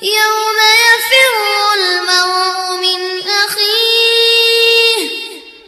You